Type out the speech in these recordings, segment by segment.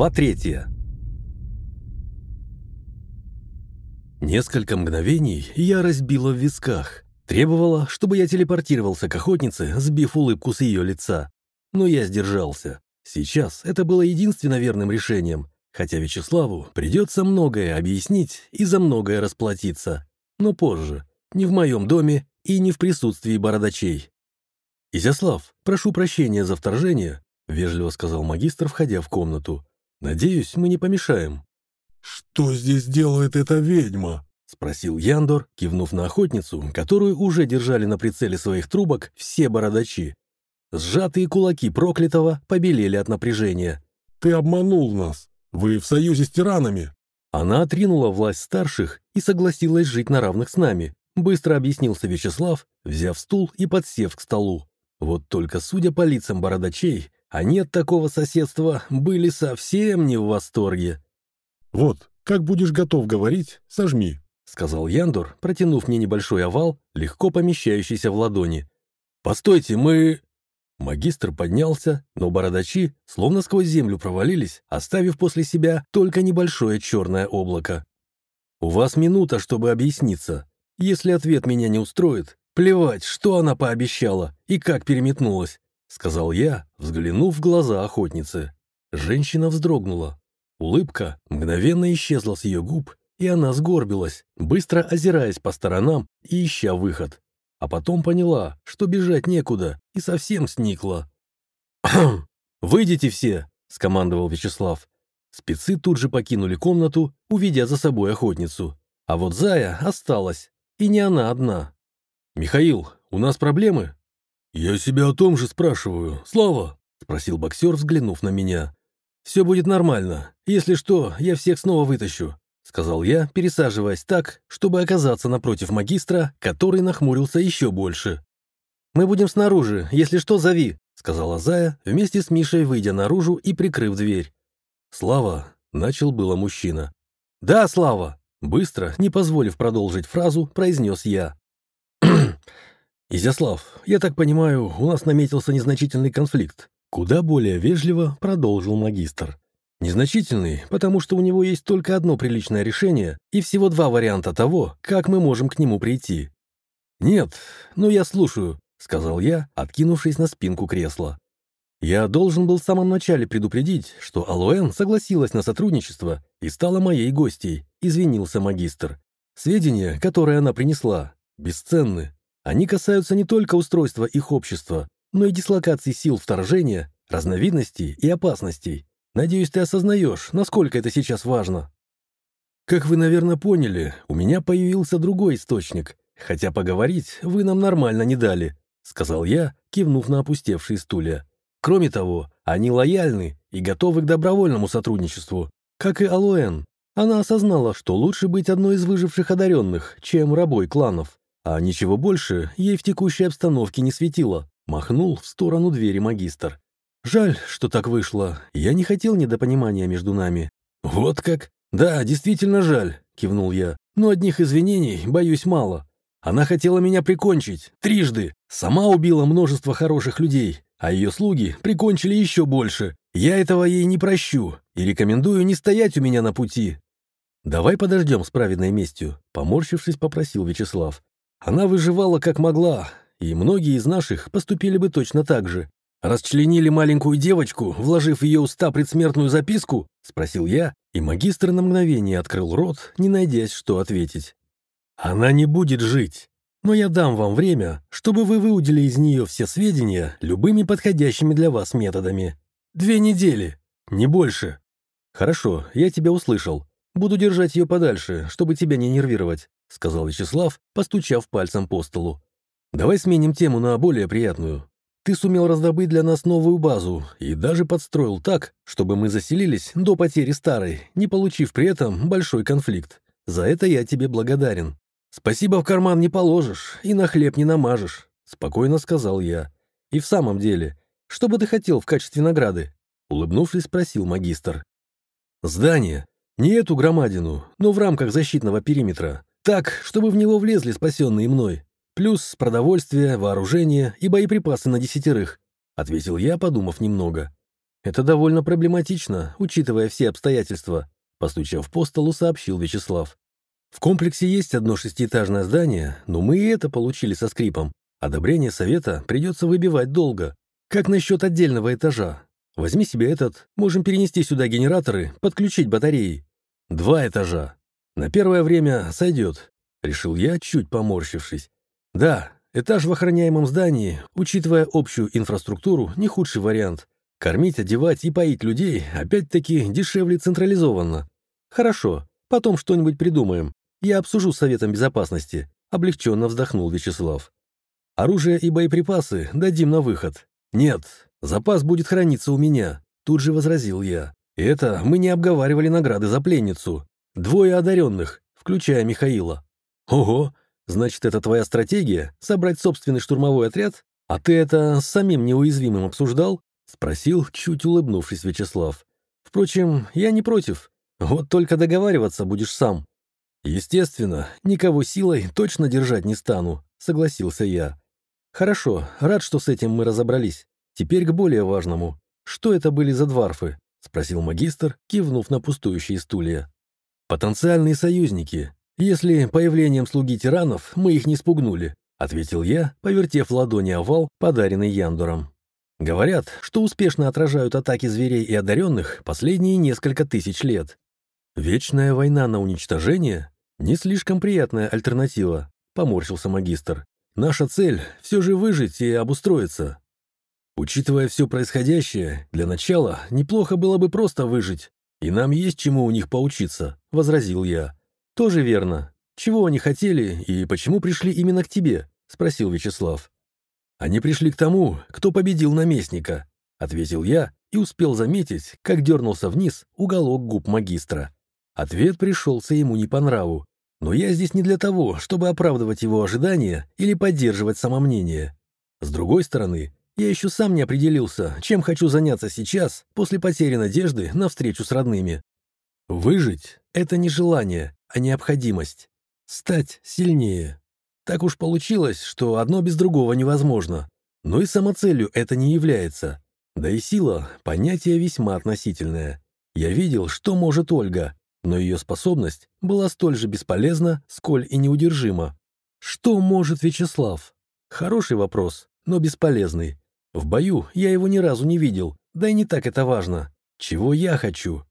Глава третья. Несколько мгновений я разбила в висках. Требовала, чтобы я телепортировался к охотнице, сбив улыбку с ее лица. Но я сдержался. Сейчас это было единственно верным решением, хотя Вячеславу придется многое объяснить и за многое расплатиться. Но позже, не в моем доме и не в присутствии бородачей. «Изяслав, прошу прощения за вторжение», — вежливо сказал магистр, входя в комнату. «Надеюсь, мы не помешаем». «Что здесь делает эта ведьма?» — спросил Яндор, кивнув на охотницу, которую уже держали на прицеле своих трубок все бородачи. Сжатые кулаки проклятого побелели от напряжения. «Ты обманул нас. Вы в союзе с тиранами». Она отринула власть старших и согласилась жить на равных с нами, быстро объяснился Вячеслав, взяв стул и подсев к столу. Вот только, судя по лицам бородачей, они от такого соседства были совсем не в восторге. «Вот, как будешь готов говорить, сожми», — сказал Яндор, протянув мне небольшой овал, легко помещающийся в ладони. «Постойте, мы...» Магистр поднялся, но бородачи словно сквозь землю провалились, оставив после себя только небольшое черное облако. «У вас минута, чтобы объясниться. Если ответ меня не устроит, Плевать, что она пообещала и как переметнулась, сказал я, взглянув в глаза охотницы. Женщина вздрогнула. Улыбка мгновенно исчезла с ее губ, и она сгорбилась, быстро озираясь по сторонам и ища выход. А потом поняла, что бежать некуда, и совсем сникла. «Выйдите все!» — скомандовал Вячеслав. Спецы тут же покинули комнату, увидя за собой охотницу. А вот Зая осталась, и не она одна. «Михаил, у нас проблемы?» «Я себя о том же спрашиваю. Слава?» — спросил боксер, взглянув на меня. «Все будет нормально. Если что, я всех снова вытащу», — сказал я, пересаживаясь так, чтобы оказаться напротив магистра, который нахмурился еще больше. «Мы будем снаружи. Если что, зови», — сказала Зая, вместе с Мишей выйдя наружу и прикрыв дверь. «Слава», — начал было мужчина. «Да, Слава», — быстро, не позволив продолжить фразу, произнес я. «Изяслав, я так понимаю, у нас наметился незначительный конфликт», куда более вежливо продолжил магистр. Незначительный, потому что у него есть только одно приличное решение и всего два варианта того, как мы можем к нему прийти. «Нет, но я слушаю», — сказал я, откинувшись на спинку кресла. Я должен был в самом начале предупредить, что Алуэн согласилась на сотрудничество и стала моей гостьей, извинился магистр. Сведения, которые она принесла, бесценны. Они касаются не только устройства их общества, но и дислокации сил вторжения, разновидностей и опасностей. Надеюсь, ты осознаешь, насколько это сейчас важно. Как вы, наверное, поняли, у меня появился другой источник, хотя поговорить вы нам нормально не дали, сказал я, кивнув на опустевшие стулья. Кроме того, они лояльны и готовы к добровольному сотрудничеству, как и Алуэн. Она осознала, что лучше быть одной из выживших одаренных, чем рабой кланов. А ничего больше ей в текущей обстановке не светило. Махнул в сторону двери магистр. Жаль, что так вышло. Я не хотел недопонимания между нами. Вот как? Да, действительно жаль, кивнул я. Но одних извинений, боюсь, мало. Она хотела меня прикончить. Трижды. Сама убила множество хороших людей. А ее слуги прикончили еще больше. Я этого ей не прощу. И рекомендую не стоять у меня на пути. «Давай подождем с праведной местью», — поморщившись, попросил Вячеслав. Она выживала как могла, и многие из наших поступили бы точно так же. «Расчленили маленькую девочку, вложив в ее уста предсмертную записку?» — спросил я, и магистр на мгновение открыл рот, не найдясь, что ответить. «Она не будет жить, но я дам вам время, чтобы вы выудили из нее все сведения любыми подходящими для вас методами. Две недели, не больше». «Хорошо, я тебя услышал. Буду держать ее подальше, чтобы тебя не нервировать. — сказал Вячеслав, постучав пальцем по столу. «Давай сменим тему на более приятную. Ты сумел раздобыть для нас новую базу и даже подстроил так, чтобы мы заселились до потери старой, не получив при этом большой конфликт. За это я тебе благодарен. Спасибо в карман не положишь и на хлеб не намажешь», — спокойно сказал я. «И в самом деле, что бы ты хотел в качестве награды?» — улыбнувшись, спросил магистр. «Здание. Не эту громадину, но в рамках защитного периметра. Так, чтобы в него влезли спасенные мной. Плюс продовольствие, вооружение и боеприпасы на десятерых», — ответил я, подумав немного. Это довольно проблематично, учитывая все обстоятельства, постучав по столу, сообщил Вячеслав. В комплексе есть одно шестиэтажное здание, но мы и это получили со скрипом. Одобрение совета придется выбивать долго. Как насчет отдельного этажа? Возьми себе этот, можем перенести сюда генераторы, подключить батареи. Два этажа. На первое время сойдет, решил я, чуть поморщившись. Да, этаж в охраняемом здании, учитывая общую инфраструктуру, не худший вариант. Кормить, одевать и поить людей опять-таки дешевле централизованно. Хорошо, потом что-нибудь придумаем. Я обсужу с Советом Безопасности. Облегченно вздохнул Вячеслав. Оружие и боеприпасы дадим на выход. Нет, запас будет храниться у меня. Тут же возразил я. Это мы не обговаривали награды за пленницу. Двое одаренных, включая Михаила. Ого, значит, это твоя стратегия — собрать собственный штурмовой отряд? А ты это с самим неуязвимым обсуждал? — спросил, чуть улыбнувшись Вячеслав. «Впрочем, я не против. Вот только договариваться будешь сам». «Естественно, никого силой точно держать не стану», — согласился я. «Хорошо, рад, что с этим мы разобрались. Теперь к более важному. Что это были за дварфы?» — спросил магистр, кивнув на пустующие стулья. «Потенциальные союзники. Если появлением слуги тиранов мы их не спугнули», — ответил я, повертев ладони овал, подаренный Яндором. Говорят, что успешно отражают атаки зверей и одаренных последние несколько тысяч лет. Вечная война на уничтожение — не слишком приятная альтернатива, поморщился магистр. Наша цель — все же выжить и обустроиться. Учитывая все происходящее, для начала неплохо было бы просто выжить, и нам есть чему у них поучиться, — возразил я. Тоже верно. Чего они хотели и почему пришли именно к тебе? — спросил Вячеслав. «Они пришли к тому, кто победил наместника», — ответил я и успел заметить, как дернулся вниз уголок губ магистра. Ответ пришелся ему не по нраву. Но я здесь не для того, чтобы оправдывать его ожидания или поддерживать самомнение. С другой стороны, я еще сам не определился, чем хочу заняться сейчас, после потери надежды на встречу с родными. Выжить — это не желание, а необходимость. Стать сильнее. Так уж получилось, что одно без другого невозможно. Но и самоцелью это не является. Да и сила — понятие весьма относительное. Я видел, что может Ольга, но ее способность была столь же бесполезна, сколь и неудержима. Что может Вячеслав? Хороший вопрос, но бесполезный. В бою я его ни разу не видел, да и не так это важно. Чего я хочу?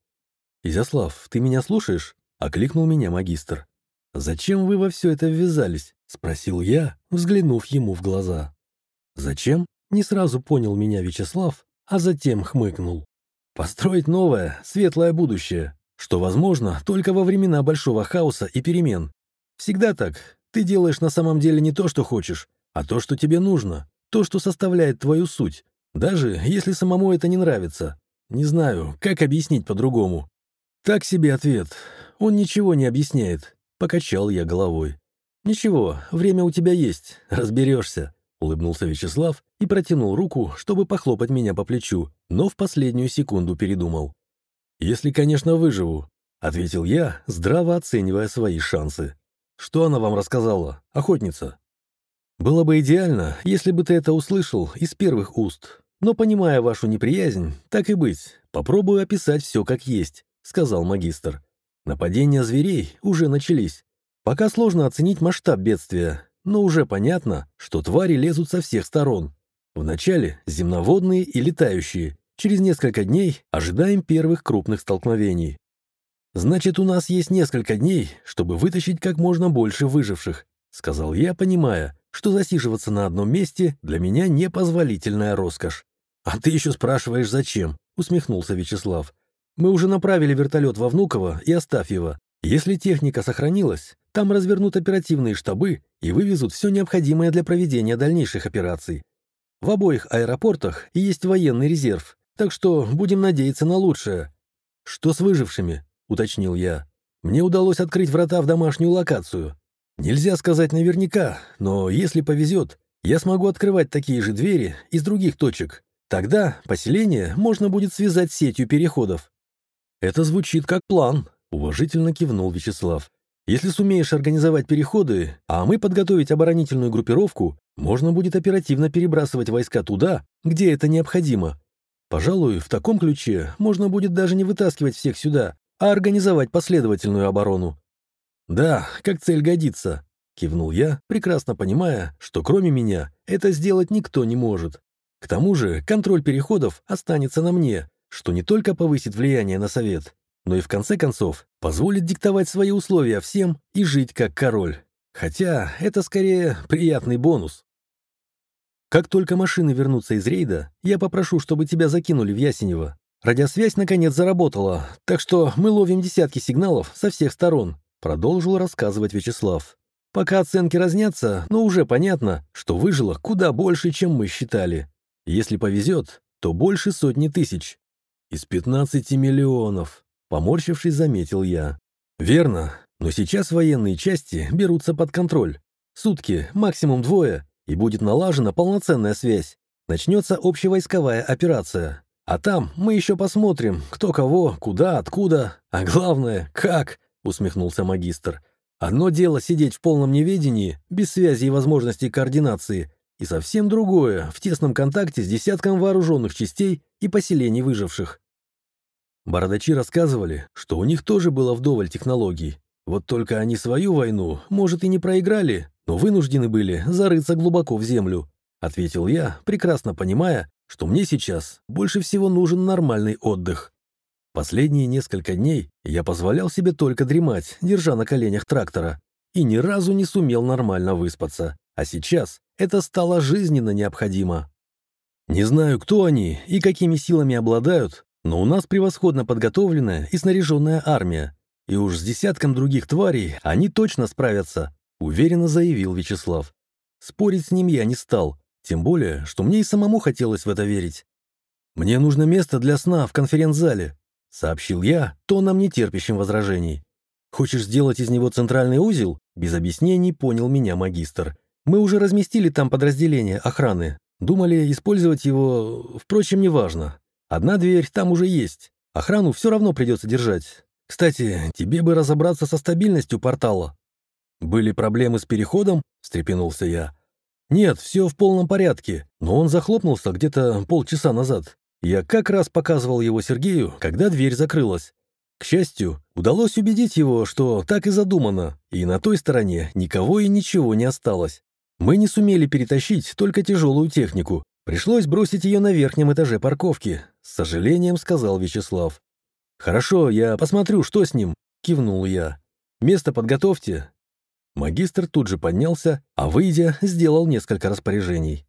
«Изяслав, ты меня слушаешь?» — окликнул меня магистр. «Зачем вы во все это ввязались?» — спросил я, взглянув ему в глаза. «Зачем?» — не сразу понял меня Вячеслав, а затем хмыкнул. «Построить новое, светлое будущее, что возможно только во времена большого хаоса и перемен. Всегда так. Ты делаешь на самом деле не то, что хочешь, а то, что тебе нужно, то, что составляет твою суть, даже если самому это не нравится. Не знаю, как объяснить по-другому. Так себе ответ. Он ничего не объясняет. Покачал я головой. «Ничего, время у тебя есть, разберешься», — улыбнулся Вячеслав и протянул руку, чтобы похлопать меня по плечу, но в последнюю секунду передумал. «Если, конечно, выживу», — ответил я, здраво оценивая свои шансы. «Что она вам рассказала, охотница?» «Было бы идеально, если бы ты это услышал из первых уст, но, понимая вашу неприязнь, так и быть, попробую описать все как есть», — сказал магистр. Нападения зверей уже начались. Пока сложно оценить масштаб бедствия, но уже понятно, что твари лезут со всех сторон. Вначале земноводные и летающие. Через несколько дней ожидаем первых крупных столкновений. «Значит, у нас есть несколько дней, чтобы вытащить как можно больше выживших», сказал я, понимая, что засиживаться на одном месте для меня непозволительная роскошь. «А ты еще спрашиваешь, зачем?» усмехнулся Вячеслав. Мы уже направили вертолет во Внуково и Астафьево. Если техника сохранилась, там развернут оперативные штабы и вывезут все необходимое для проведения дальнейших операций. В обоих аэропортах есть военный резерв, так что будем надеяться на лучшее. «Что с выжившими?» — уточнил я. «Мне удалось открыть врата в домашнюю локацию. Нельзя сказать наверняка, но если повезет, я смогу открывать такие же двери из других точек. Тогда поселение можно будет связать сетью переходов. «Это звучит как план», — уважительно кивнул Вячеслав. «Если сумеешь организовать переходы, а мы подготовить оборонительную группировку, можно будет оперативно перебрасывать войска туда, где это необходимо. Пожалуй, в таком ключе можно будет даже не вытаскивать всех сюда, а организовать последовательную оборону. Да, как цель годится, кивнул я, прекрасно понимая, что кроме меня это сделать никто не может. К тому же контроль переходов останется на мне, что не только повысит влияние на совет, но и в конце концов позволит диктовать свои условия всем и жить как король. Хотя это скорее приятный бонус. Как только машины вернутся из рейда, я попрошу, чтобы тебя закинули в Ясенево. Радиосвязь наконец заработала, так что мы ловим десятки сигналов со всех сторон, продолжил рассказывать Вячеслав. Пока оценки разнятся, но уже понятно, что выжило куда больше, чем мы считали. Если повезет, то больше сотни тысяч. Из 15 миллионов, поморщившись, заметил я. Верно, но сейчас военные части берутся под контроль. Сутки, максимум двое, и будет налажена полноценная связь. Начнется общевойсковая операция. А там мы еще посмотрим, кто кого, куда, откуда, а главное, как, усмехнулся магистр. Одно дело сидеть в полном неведении, без связи и возможности координации, и совсем другое в тесном контакте с десятком вооруженных частей и поселений выживших. Бородачи рассказывали, что у них тоже было вдоволь технологий. Вот только они свою войну, может, и не проиграли, но вынуждены были зарыться глубоко в землю, ответил я, прекрасно понимая, что мне сейчас больше всего нужен нормальный отдых. Последние несколько дней я позволял себе только дремать, держа на коленях трактора, и ни разу не сумел нормально выспаться. А сейчас это стало жизненно необходимо. Не знаю, кто они и какими силами обладают, но у нас превосходно подготовленная и снаряженная армия. И уж с десятком других тварей они точно справятся, уверенно заявил Вячеслав. Спорить с ним я не стал, тем более, что мне и самому хотелось в это верить. «Мне нужно место для сна в конференц-зале», — сообщил я, тоном нетерпящим возражений. «Хочешь сделать из него центральный узел?» Без объяснений понял меня магистр. «Мы уже разместили там подразделение охраны. Думали использовать его, впрочем, неважно. Одна дверь там уже есть. Охрану все равно придется держать. Кстати, тебе бы разобраться со стабильностью портала». «Были проблемы с переходом?» — встрепенулся я. «Нет, все в полном порядке, но он захлопнулся где-то полчаса назад. Я как раз показывал его Сергею, когда дверь закрылась. К счастью, удалось убедить его, что так и задумано, и на той стороне никого и ничего не осталось. Мы не сумели перетащить только тяжелую технику. Пришлось бросить ее на верхнем этаже парковки, с сожалением сказал Вячеслав. «Хорошо, я посмотрю, что с ним», — кивнул я. «Место подготовьте». Магистр тут же поднялся, а, выйдя, сделал несколько распоряжений.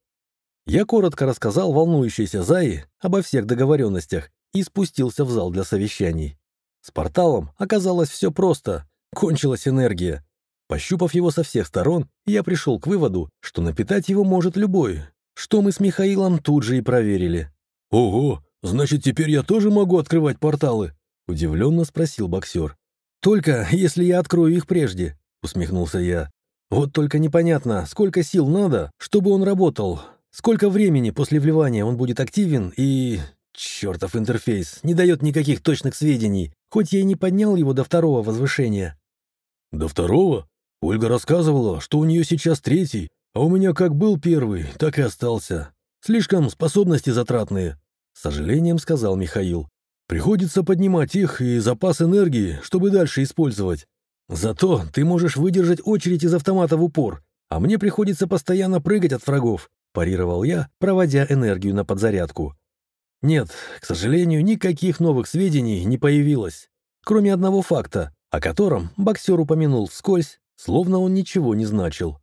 Я коротко рассказал волнующейся Заи обо всех договоренностях и спустился в зал для совещаний. С порталом оказалось все просто, кончилась энергия. Пощупав его со всех сторон, я пришел к выводу, что напитать его может любой, что мы с Михаилом тут же и проверили. «Ого, значит, теперь я тоже могу открывать порталы?» — удивленно спросил боксер. «Только если я открою их прежде», — усмехнулся я. «Вот только непонятно, сколько сил надо, чтобы он работал, Сколько времени после вливания он будет активен и... Чертов интерфейс не дает никаких точных сведений, хоть я и не поднял его до второго возвышения. До второго? Ольга рассказывала, что у нее сейчас третий, а у меня как был первый, так и остался. Слишком способности затратные, с сожалением сказал Михаил. Приходится поднимать их и запас энергии, чтобы дальше использовать. Зато ты можешь выдержать очередь из автомата в упор, а мне приходится постоянно прыгать от врагов. — парировал я, проводя энергию на подзарядку. Нет, к сожалению, никаких новых сведений не появилось, кроме одного факта, о котором боксер упомянул вскользь, словно он ничего не значил.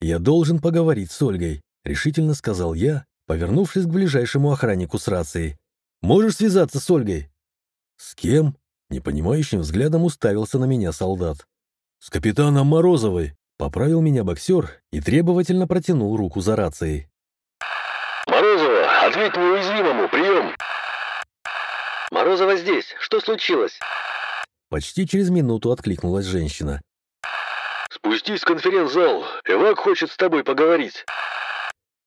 «Я должен поговорить с Ольгой», — решительно сказал я, повернувшись к ближайшему охраннику с рацией. «Можешь связаться с Ольгой?» «С кем?» — непонимающим взглядом уставился на меня солдат. «С капитаном Морозовой», Поправил меня боксер и требовательно протянул руку за рацией. «Морозова, ответь неуязвимому, прием!» «Морозова здесь, что случилось?» Почти через минуту откликнулась женщина. «Спустись в конференц-зал, Эвак хочет с тобой поговорить»,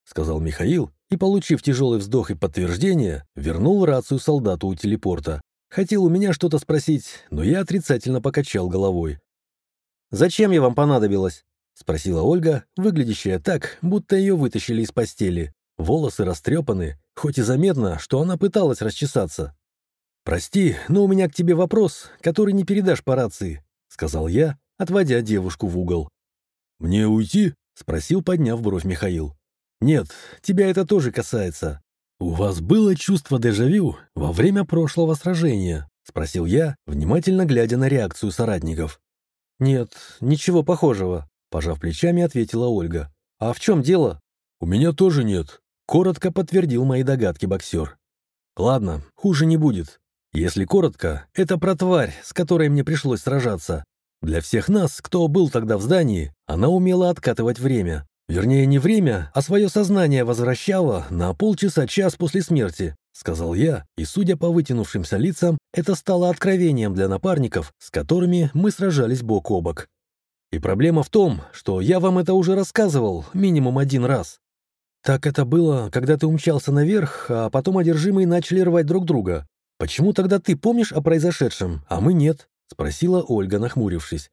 сказал Михаил и, получив тяжелый вздох и подтверждение, вернул рацию солдату у телепорта. Хотел у меня что-то спросить, но я отрицательно покачал головой. «Зачем я вам понадобилась?» — спросила Ольга, выглядящая так, будто ее вытащили из постели. Волосы растрепаны, хоть и заметно, что она пыталась расчесаться. «Прости, но у меня к тебе вопрос, который не передашь по рации», — сказал я, отводя девушку в угол. «Мне уйти?» — спросил, подняв бровь Михаил. «Нет, тебя это тоже касается. У вас было чувство дежавю во время прошлого сражения?» — спросил я, внимательно глядя на реакцию соратников. «Нет, ничего похожего», — пожав плечами, ответила Ольга. «А в чем дело?» «У меня тоже нет», — коротко подтвердил мои догадки боксер. «Ладно, хуже не будет. Если коротко, это про тварь, с которой мне пришлось сражаться. Для всех нас, кто был тогда в здании, она умела откатывать время. Вернее, не время, а свое сознание возвращала на полчаса-час после смерти, сказал я, и, судя по вытянувшимся лицам, это стало откровением для напарников, с которыми мы сражались бок о бок. И проблема в том, что я вам это уже рассказывал минимум один раз. Так это было, когда ты умчался наверх, а потом одержимые начали рвать друг друга. Почему тогда ты помнишь о произошедшем, а мы нет? Спросила Ольга, нахмурившись.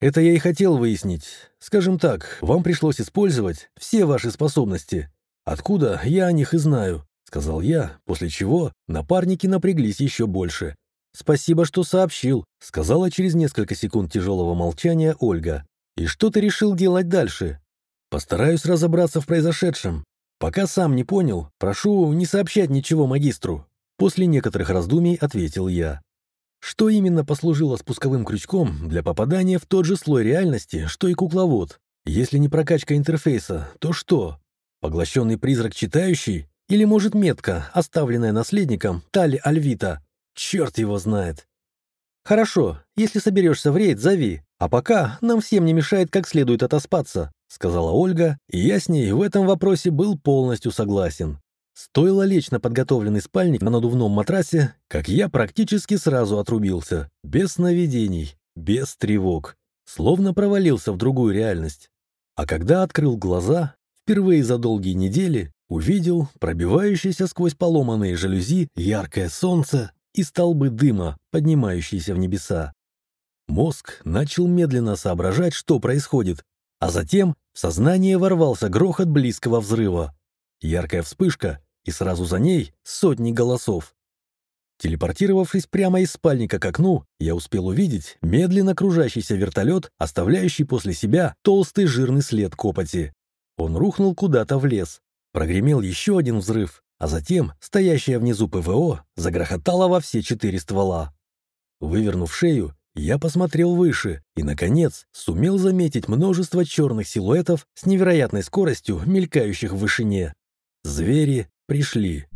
Это я и хотел выяснить. Скажем так, вам пришлось использовать все ваши способности. Откуда, я о них и знаю, сказал я, после чего напарники напряглись еще больше. Спасибо, что сообщил, сказала через несколько секунд тяжелого молчания Ольга. И что ты решил делать дальше? Постараюсь разобраться в произошедшем. Пока сам не понял, прошу не сообщать ничего магистру. После некоторых раздумий ответил я. Что именно послужило спусковым крючком для попадания в тот же слой реальности, что и кукловод? Если не прокачка интерфейса, то что? Поглощенный призрак читающий? Или, может, метка, оставленная наследником Тали Альвита? Черт его знает. «Хорошо, если соберешься в рейд, зови. А пока нам всем не мешает как следует отоспаться», — сказала Ольга, и я с ней в этом вопросе был полностью согласен. Стоило лечь на подготовленный спальник на надувном матрасе, как я практически сразу отрубился. Без сновидений, без тревог. Словно провалился в другую реальность. А когда открыл глаза, впервые за долгие недели увидел пробивающееся сквозь поломанные жалюзи яркое солнце и столбы дыма, поднимающиеся в небеса. Мозг начал медленно соображать, что происходит, а затем в сознание ворвался грохот близкого взрыва. Яркая вспышка и сразу за ней сотни голосов. Телепортировавшись прямо из спальника к окну, я успел увидеть медленно кружащийся вертолет, оставляющий после себя толстый жирный след копоти. Он рухнул куда-то в лес. Прогремел еще один взрыв, а затем стоящая внизу ПВО загрохотала во все четыре ствола. Вывернув шею, я посмотрел выше и, наконец, сумел заметить множество черных силуэтов с невероятной скоростью, мелькающих в вышине. Звери, пришли.